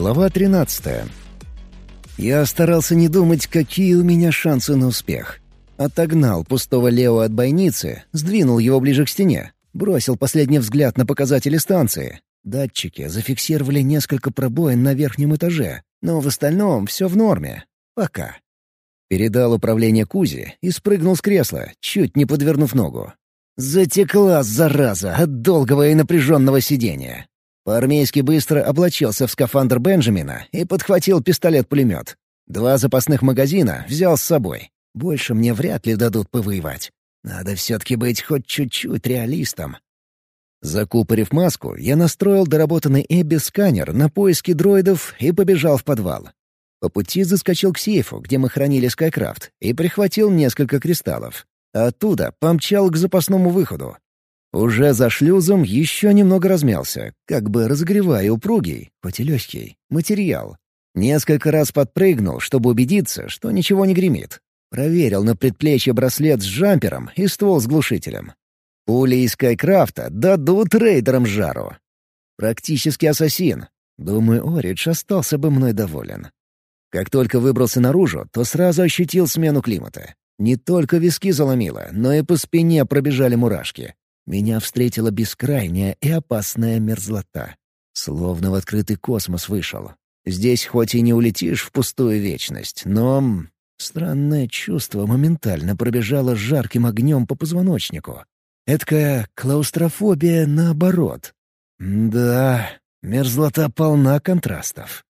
Глава 13. Я старался не думать, какие у меня шансы на успех. Отогнал пустого Лео от бойницы, сдвинул его ближе к стене, бросил последний взгляд на показатели станции. Датчики зафиксировали несколько пробоин на верхнем этаже, но в остальном все в норме. Пока. Передал управление Кузе и спрыгнул с кресла, чуть не подвернув ногу. Затекла, зараза, от долгого и напряженного сидения. По-армейски быстро облачился в скафандр Бенджамина и подхватил пистолет-пулемет. Два запасных магазина взял с собой. Больше мне вряд ли дадут повоевать. Надо все-таки быть хоть чуть-чуть реалистом. Закупорив маску, я настроил доработанный Эбби-сканер на поиски дроидов и побежал в подвал. По пути заскочил к сейфу, где мы хранили Скайкрафт, и прихватил несколько кристаллов. Оттуда помчал к запасному выходу. Уже за шлюзом еще немного размялся, как бы разогревая упругий, хоть и легкий, материал. Несколько раз подпрыгнул, чтобы убедиться, что ничего не гремит. Проверил на предплечье браслет с джампером и ствол с глушителем. Пули из Скайкрафта дадут рейдерам жару. Практически ассасин. Думаю, Оридж остался бы мной доволен. Как только выбрался наружу, то сразу ощутил смену климата. Не только виски заломило, но и по спине пробежали мурашки. Меня встретила бескрайняя и опасная мерзлота. Словно в открытый космос вышел. Здесь хоть и не улетишь в пустую вечность, но... Странное чувство моментально пробежало жарким огнем по позвоночнику. Эдакая клаустрофобия наоборот. Да, мерзлота полна контрастов.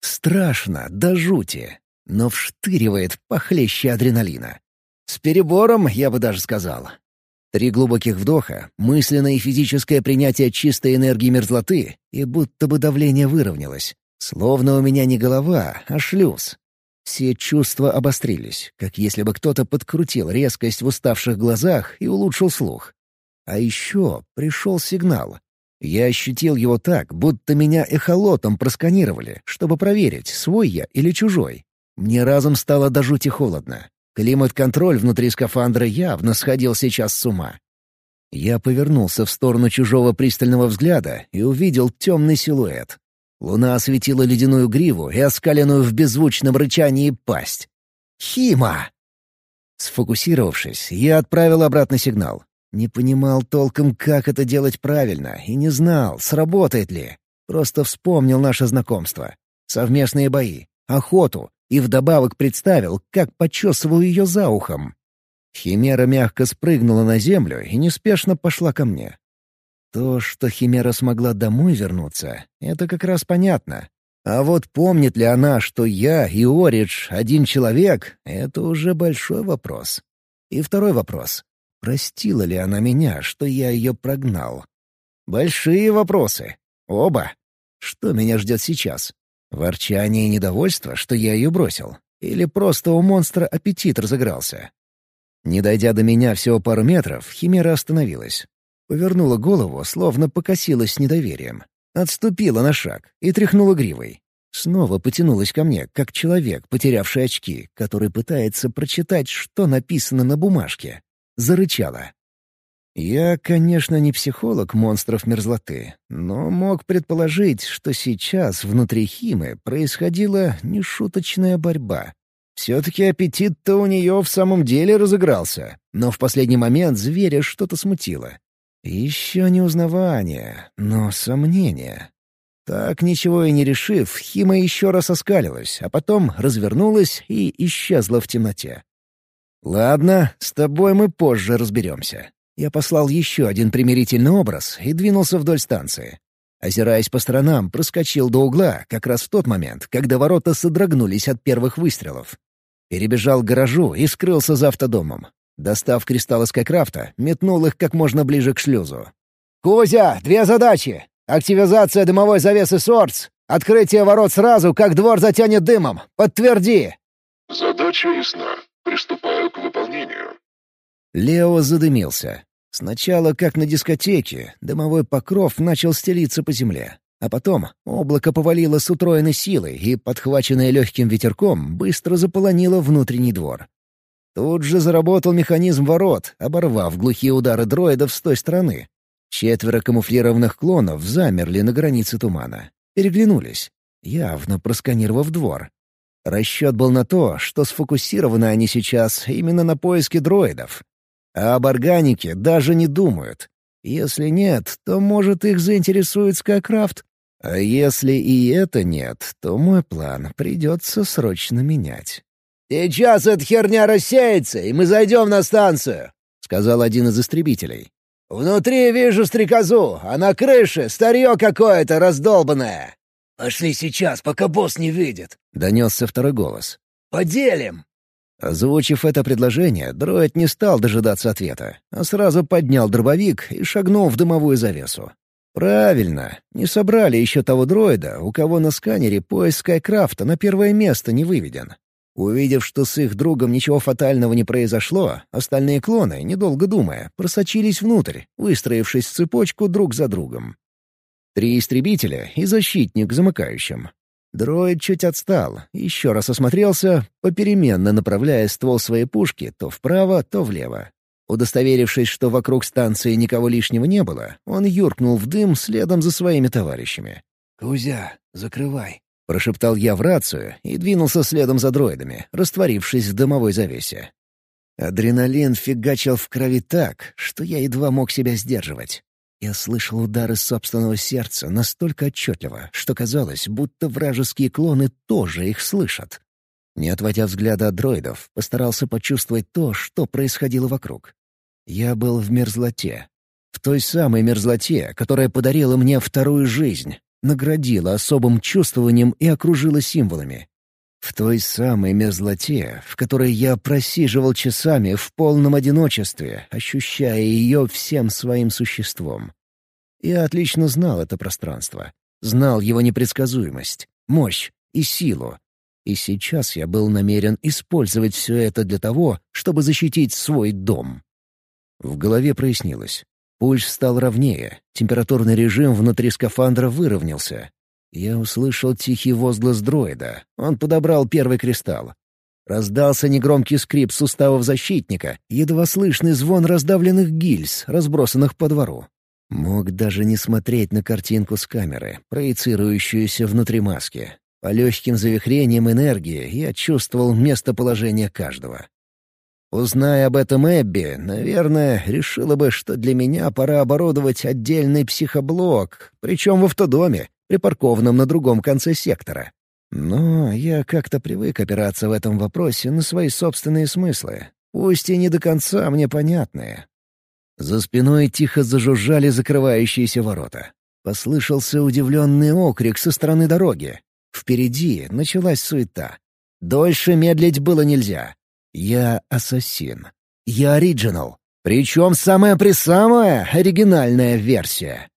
Страшно, до жути, но вштыривает похлеще адреналина. С перебором, я бы даже сказал. Три глубоких вдоха, мысленное и физическое принятие чистой энергии мерзлоты, и будто бы давление выровнялось. Словно у меня не голова, а шлюз. Все чувства обострились, как если бы кто-то подкрутил резкость в уставших глазах и улучшил слух. А еще пришел сигнал. Я ощутил его так, будто меня эхолотом просканировали, чтобы проверить, свой я или чужой. Мне разом стало до жути холодно. Климат-контроль внутри скафандра явно сходил сейчас с ума. Я повернулся в сторону чужого пристального взгляда и увидел темный силуэт. Луна осветила ледяную гриву и оскаленную в беззвучном рычании пасть. «Хима!» Сфокусировавшись, я отправил обратный сигнал. Не понимал толком, как это делать правильно, и не знал, сработает ли. Просто вспомнил наше знакомство. Совместные бои, охоту, и вдобавок представил, как почесываю ее за ухом. Химера мягко спрыгнула на землю и неспешно пошла ко мне. То, что Химера смогла домой вернуться, это как раз понятно. А вот помнит ли она, что я и Оридж один человек, это уже большой вопрос. И второй вопрос. Простила ли она меня, что я ее прогнал? Большие вопросы. Оба. Что меня ждет сейчас? Ворчание и недовольство, что я ее бросил? Или просто у монстра аппетит разыгрался? Не дойдя до меня всего пару метров, Химера остановилась. Повернула голову, словно покосилась с недоверием. Отступила на шаг и тряхнула гривой. Снова потянулась ко мне, как человек, потерявший очки, который пытается прочитать, что написано на бумажке зарычала. Я, конечно, не психолог монстров мерзлоты, но мог предположить, что сейчас внутри Химы происходила нешуточная борьба. Все-таки аппетит-то у нее в самом деле разыгрался, но в последний момент зверя что-то смутило. Еще не узнавание, но сомнение. Так, ничего и не решив, Хима еще раз оскалилась, а потом развернулась и исчезла в темноте. «Ладно, с тобой мы позже разберемся». Я послал еще один примирительный образ и двинулся вдоль станции. Озираясь по сторонам, проскочил до угла как раз в тот момент, когда ворота содрогнулись от первых выстрелов. Перебежал к гаражу и скрылся за автодомом. Достав кристаллы Скайкрафта, метнул их как можно ближе к шлюзу. «Кузя, две задачи! Активизация дымовой завесы Сордс! Открытие ворот сразу, как двор затянет дымом! Подтверди!» «Задача ясна. Приступаю к выполнению». Лео задымился. Сначала, как на дискотеке, дымовой покров начал стелиться по земле. А потом облако повалило с утроенной силой и, подхваченное легким ветерком, быстро заполонило внутренний двор. Тут же заработал механизм ворот, оборвав глухие удары дроидов с той стороны. Четверо камуфлированных клонов замерли на границе тумана. Переглянулись. явно просканировав двор. Расчет был на то, что сфокусированы они сейчас именно на поиске дроидов. А об органике даже не думают. Если нет, то, может, их заинтересует Скайкрафт. А если и это нет, то мой план придется срочно менять. «Сейчас эта херня рассеется, и мы зайдем на станцию», — сказал один из истребителей. «Внутри вижу стрекозу, а на крыше старье какое-то раздолбанное». «Пошли сейчас, пока босс не видит», — донесся второй голос. «Поделим». Озвучив это предложение, дроид не стал дожидаться ответа, а сразу поднял дробовик и шагнул в дымовую завесу. Правильно, не собрали еще того дроида, у кого на сканере поиск Скайкрафта на первое место не выведен. Увидев, что с их другом ничего фатального не произошло, остальные клоны, недолго думая, просочились внутрь, выстроившись в цепочку друг за другом. Три истребителя и защитник замыкающим. Дроид чуть отстал, еще раз осмотрелся, попеременно направляя ствол своей пушки то вправо, то влево. Удостоверившись, что вокруг станции никого лишнего не было, он юркнул в дым следом за своими товарищами. «Кузя, закрывай», — прошептал я в рацию и двинулся следом за дроидами, растворившись в дымовой завесе. Адреналин фигачил в крови так, что я едва мог себя сдерживать. Я слышал удары собственного сердца настолько отчетливо, что казалось, будто вражеские клоны тоже их слышат. Не отводя взгляда от дроидов, постарался почувствовать то, что происходило вокруг. Я был в мерзлоте. В той самой мерзлоте, которая подарила мне вторую жизнь, наградила особым чувствованием и окружила символами. В той самой мерзлоте, в которой я просиживал часами в полном одиночестве, ощущая ее всем своим существом. Я отлично знал это пространство. Знал его непредсказуемость, мощь и силу. И сейчас я был намерен использовать все это для того, чтобы защитить свой дом. В голове прояснилось. Пульс стал ровнее, температурный режим внутри скафандра выровнялся, я услышал тихий возглас дроида. Он подобрал первый кристалл. Раздался негромкий скрип суставов защитника, едва слышный звон раздавленных гильз, разбросанных по двору. Мог даже не смотреть на картинку с камеры, проецирующуюся внутри маски. По легким завихрениям энергии я чувствовал местоположение каждого. Узная об этом Эбби, наверное, решила бы, что для меня пора оборудовать отдельный психоблок, причем в автодоме, припаркованном на другом конце сектора. Но я как-то привык опираться в этом вопросе на свои собственные смыслы, пусть и не до конца мне понятные. За спиной тихо зажужжали закрывающиеся ворота. Послышался удивленный окрик со стороны дороги. Впереди началась суета. Дольше медлить было нельзя. Я ассасин. Я оригинал. Причем самая-присамая оригинальная версия.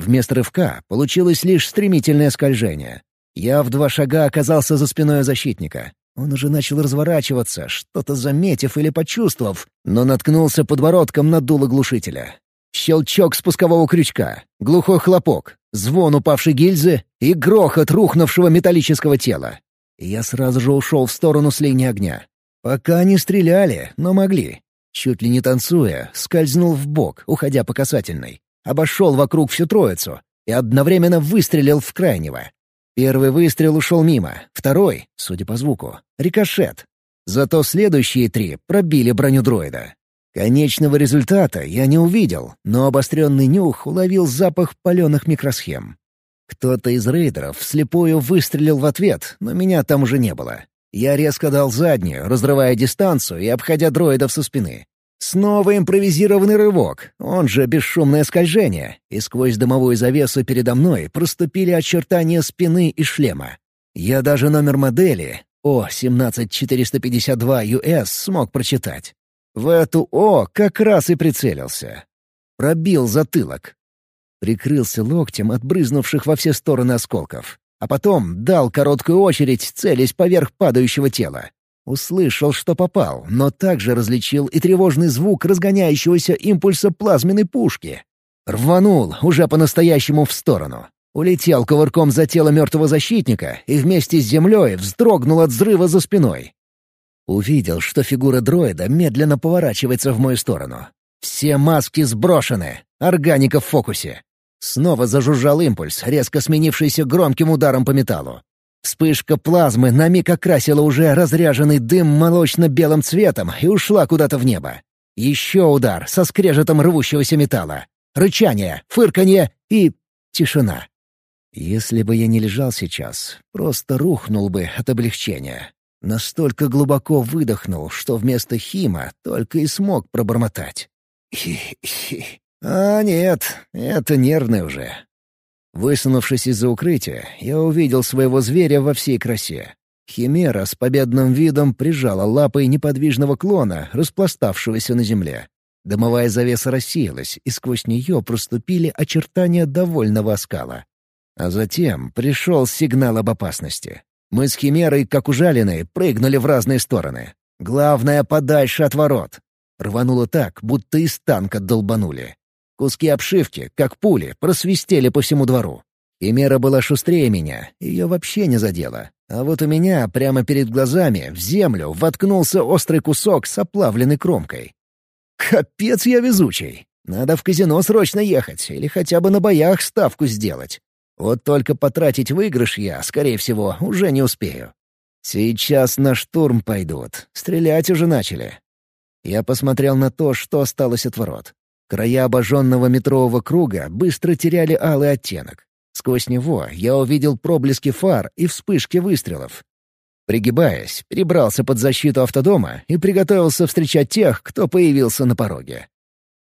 Вместо рывка получилось лишь стремительное скольжение. Я в два шага оказался за спиной защитника. Он уже начал разворачиваться, что-то заметив или почувствовав, но наткнулся подбородком на дуло глушителя. Щелчок спускового крючка, глухой хлопок, звон упавшей гильзы и грохот рухнувшего металлического тела. Я сразу же ушел в сторону с линии огня. Пока не стреляли, но могли. Чуть ли не танцуя, скользнул в бок, уходя по касательной обошел вокруг всю троицу и одновременно выстрелил в крайнего. Первый выстрел ушел мимо, второй, судя по звуку, — рикошет. Зато следующие три пробили броню дроида. Конечного результата я не увидел, но обостренный нюх уловил запах паленых микросхем. Кто-то из рейдеров вслепую выстрелил в ответ, но меня там уже не было. Я резко дал заднюю, разрывая дистанцию и обходя дроидов со спины. Снова импровизированный рывок, он же бесшумное скольжение, и сквозь дымовую завесу передо мной проступили очертания спины и шлема. Я даже номер модели О17452US смог прочитать. В эту О как раз и прицелился. Пробил затылок. Прикрылся локтем от брызнувших во все стороны осколков. А потом дал короткую очередь, целясь поверх падающего тела. Услышал, что попал, но также различил и тревожный звук разгоняющегося импульса плазменной пушки. Рванул уже по-настоящему в сторону. Улетел ковырком за тело мертвого защитника и вместе с землей вздрогнул от взрыва за спиной. Увидел, что фигура дроида медленно поворачивается в мою сторону. Все маски сброшены, органика в фокусе. Снова зажужжал импульс, резко сменившийся громким ударом по металлу. Вспышка плазмы на миг окрасила уже разряженный дым молочно-белым цветом и ушла куда-то в небо. Еще удар со скрежетом рвущегося металла. Рычание, фырканье и... тишина. Если бы я не лежал сейчас, просто рухнул бы от облегчения. Настолько глубоко выдохнул, что вместо хима только и смог пробормотать. Хи-хи. А нет, это нервный уже. Высунувшись из-за укрытия, я увидел своего зверя во всей красе. Химера с победным видом прижала лапой неподвижного клона, распластавшегося на земле. Дымовая завеса рассеялась, и сквозь нее проступили очертания довольного оскала. А затем пришел сигнал об опасности. Мы с Химерой, как ужаленные, прыгнули в разные стороны. Главное — подальше от ворот. Рвануло так, будто из танка долбанули. Куски обшивки, как пули, просвистели по всему двору. И мера была шустрее меня, ее вообще не задело. А вот у меня прямо перед глазами в землю воткнулся острый кусок с оплавленной кромкой. Капец я везучий. Надо в казино срочно ехать или хотя бы на боях ставку сделать. Вот только потратить выигрыш я, скорее всего, уже не успею. Сейчас на штурм пойдут. Стрелять уже начали. Я посмотрел на то, что осталось от ворот. Края обожженного метрового круга быстро теряли алый оттенок. Сквозь него я увидел проблески фар и вспышки выстрелов. Пригибаясь, перебрался под защиту автодома и приготовился встречать тех, кто появился на пороге.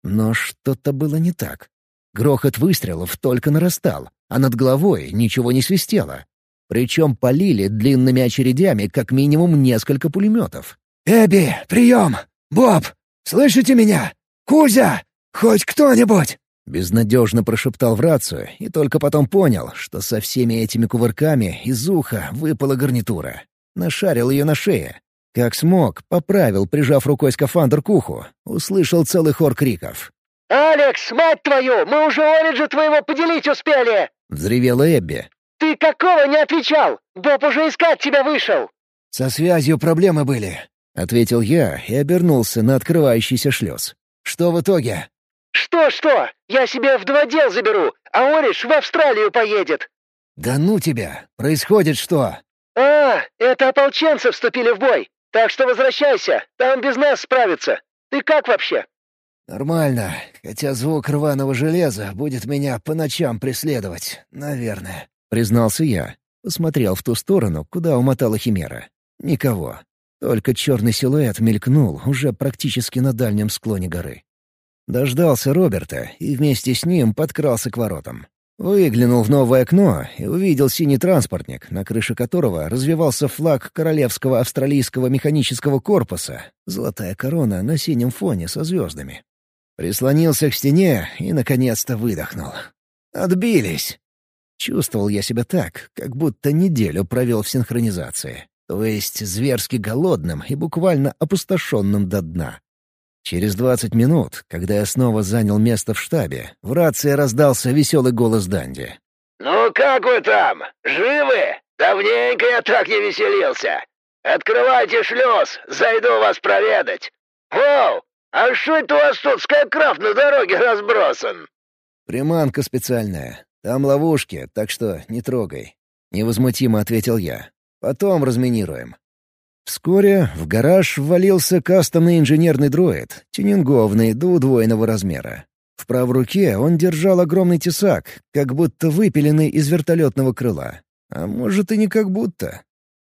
Но что-то было не так. Грохот выстрелов только нарастал, а над головой ничего не свистело. Причем полили длинными очередями как минимум несколько пулеметов. «Эбби, прием! Боб, слышите меня? Кузя! «Хоть кто-нибудь!» Безнадежно прошептал в рацию и только потом понял, что со всеми этими кувырками из уха выпала гарнитура. Нашарил ее на шее. Как смог, поправил, прижав рукой скафандр к уху. Услышал целый хор криков. «Алекс, мать твою, мы уже Ориджа твоего поделить успели!» — взревела Эбби. «Ты какого не отвечал? Боб уже искать тебя вышел!» «Со связью проблемы были», — ответил я и обернулся на открывающийся шлюз. «Что в итоге?» «Что-что? Я себе в два дел заберу, а Ориш в Австралию поедет!» «Да ну тебя! Происходит что?» «А, это ополченцы вступили в бой, так что возвращайся, там без нас справиться. Ты как вообще?» «Нормально, хотя звук рваного железа будет меня по ночам преследовать, наверное», — признался я. Посмотрел в ту сторону, куда умотала Химера. Никого. Только черный силуэт мелькнул уже практически на дальнем склоне горы. Дождался Роберта и вместе с ним подкрался к воротам. Выглянул в новое окно и увидел синий транспортник, на крыше которого развивался флаг Королевского австралийского механического корпуса, золотая корона на синем фоне со звездами. Прислонился к стене и, наконец-то, выдохнул. «Отбились!» Чувствовал я себя так, как будто неделю провел в синхронизации, то есть зверски голодным и буквально опустошенным до дна. Через двадцать минут, когда я снова занял место в штабе, в рации раздался веселый голос Данди. «Ну как вы там? Живы? Давненько я так не веселился. Открывайте шлюз, зайду вас проведать. Воу, а что это у вас тут скайкрафт на дороге разбросан?» «Приманка специальная. Там ловушки, так что не трогай», — невозмутимо ответил я. «Потом разминируем. Вскоре в гараж ввалился кастомный инженерный дроид, тюнинговный до удвоенного размера. В правой руке он держал огромный тесак, как будто выпиленный из вертолетного крыла. А может и не как будто.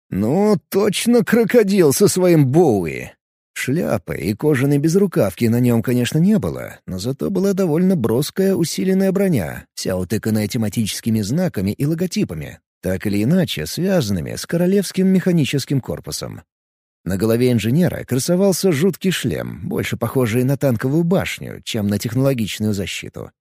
Ну, точно крокодил со своим Боуи. Шляпы и кожаной безрукавки на нем, конечно, не было, но зато была довольно броская усиленная броня, вся утыканная тематическими знаками и логотипами, так или иначе связанными с королевским механическим корпусом. На голове инженера красовался жуткий шлем, больше похожий на танковую башню, чем на технологичную защиту.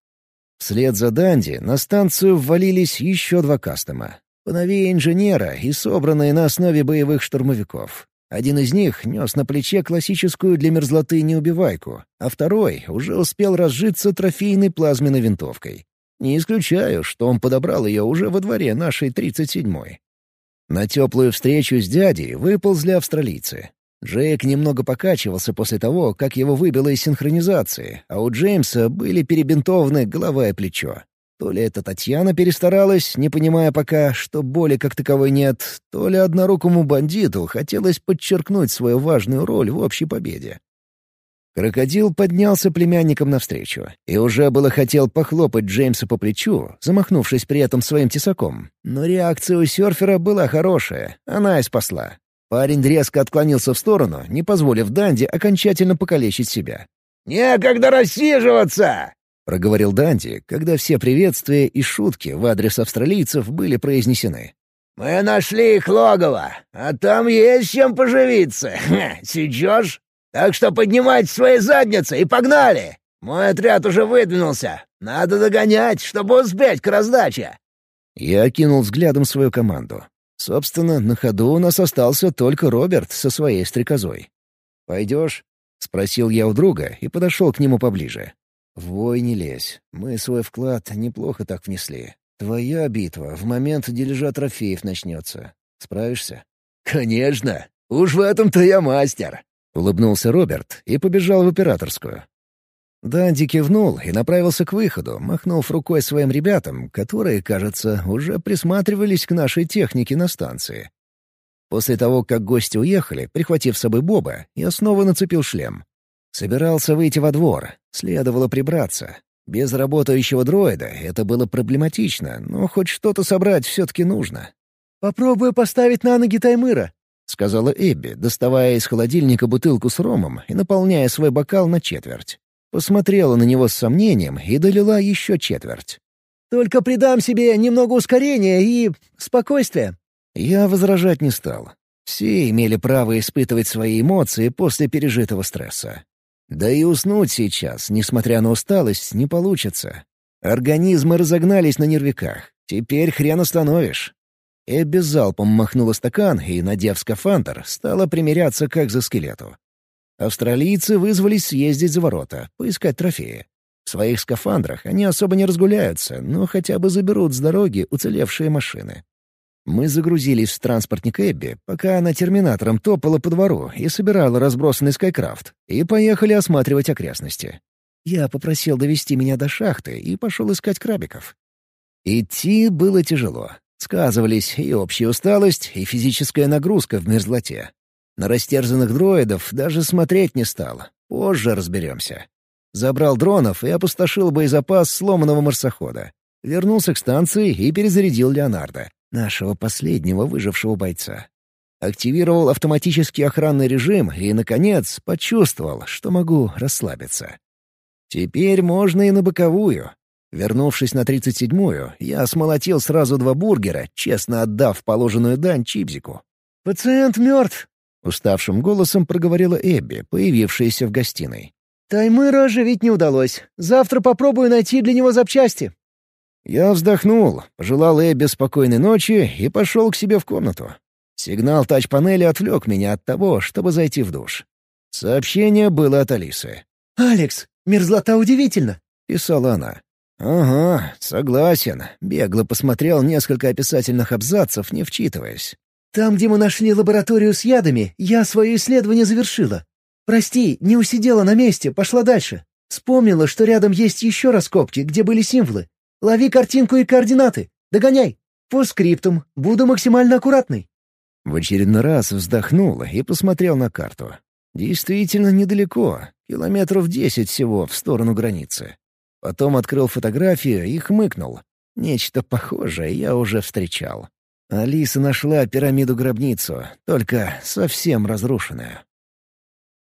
Вслед за Данди на станцию ввалились еще два кастома. Поновее инженера и собранные на основе боевых штурмовиков. Один из них нес на плече классическую для мерзлоты неубивайку, а второй уже успел разжиться трофейной плазменной винтовкой. Не исключаю, что он подобрал ее уже во дворе нашей 37-й. На теплую встречу с дядей выползли австралийцы. Джейк немного покачивался после того, как его выбило из синхронизации, а у Джеймса были перебинтованы голова и плечо. То ли это Татьяна перестаралась, не понимая пока, что боли как таковой нет, то ли однорукому бандиту хотелось подчеркнуть свою важную роль в общей победе. Крокодил поднялся племянникам навстречу и уже было хотел похлопать Джеймса по плечу, замахнувшись при этом своим тесаком. Но реакция у серфера была хорошая, она и спасла. Парень резко отклонился в сторону, не позволив Данди окончательно покалечить себя. «Некогда рассиживаться!» — проговорил Данди, когда все приветствия и шутки в адрес австралийцев были произнесены. «Мы нашли их логово, а там есть чем поживиться. Сечешь? Так что поднимайте свои задницы и погнали! Мой отряд уже выдвинулся. Надо догонять, чтобы успеть к раздаче!» Я окинул взглядом свою команду. Собственно, на ходу у нас остался только Роберт со своей стрекозой. «Пойдешь?» — спросил я у друга и подошел к нему поближе. «В вой не лезь. Мы свой вклад неплохо так внесли. Твоя битва в момент дележа трофеев начнется. Справишься?» «Конечно! Уж в этом-то я мастер!» — улыбнулся Роберт и побежал в операторскую. Данди кивнул и направился к выходу, махнув рукой своим ребятам, которые, кажется, уже присматривались к нашей технике на станции. После того, как гости уехали, прихватив с собой Боба, я снова нацепил шлем. Собирался выйти во двор, следовало прибраться. Без работающего дроида это было проблематично, но хоть что-то собрать все-таки нужно. «Попробую поставить на ноги Таймыра», — сказала Эбби, доставая из холодильника бутылку с ромом и наполняя свой бокал на четверть. Посмотрела на него с сомнением и долила еще четверть. «Только придам себе немного ускорения и... спокойствия». Я возражать не стал. Все имели право испытывать свои эмоции после пережитого стресса. Да и уснуть сейчас, несмотря на усталость, не получится. Организмы разогнались на нервиках. Теперь хрен остановишь. Эбби залпом махнула стакан и, надев скафандр, стала примеряться как за скелету. Австралийцы вызвались съездить за ворота, поискать трофеи. В своих скафандрах они особо не разгуляются, но хотя бы заберут с дороги уцелевшие машины. Мы загрузились в транспортник Эбби, пока она терминатором топала по двору и собирала разбросанный скайкрафт, и поехали осматривать окрестности. Я попросил довести меня до шахты и пошел искать крабиков. Идти было тяжело. Сказывались и общая усталость, и физическая нагрузка в мерзлоте. На растерзанных дроидов даже смотреть не стал. Позже разберемся. Забрал дронов и опустошил боезапас сломанного марсохода. Вернулся к станции и перезарядил Леонардо, нашего последнего выжившего бойца. Активировал автоматический охранный режим и, наконец, почувствовал, что могу расслабиться. Теперь можно и на боковую. Вернувшись на 37-ю, я смолотил сразу два бургера, честно отдав положенную дань Чипзику. «Пациент мертв!» — уставшим голосом проговорила Эбби, появившаяся в гостиной. «Таймыра оживить не удалось. Завтра попробую найти для него запчасти». Я вздохнул, пожелал Эбби спокойной ночи и пошел к себе в комнату. Сигнал тач-панели отвлек меня от того, чтобы зайти в душ. Сообщение было от Алисы. «Алекс, мерзлота удивительно», — писала она. «Ага, согласен». Бегло посмотрел несколько описательных абзацев, не вчитываясь. «Там, где мы нашли лабораторию с ядами, я свое исследование завершила. Прости, не усидела на месте, пошла дальше. Вспомнила, что рядом есть еще раскопки, где были символы. Лови картинку и координаты. Догоняй. По скриптум. Буду максимально аккуратный». В очередной раз вздохнул и посмотрел на карту. Действительно недалеко, километров десять всего в сторону границы. Потом открыл фотографию и хмыкнул. Нечто похожее я уже встречал. Алиса нашла пирамиду-гробницу, только совсем разрушенную.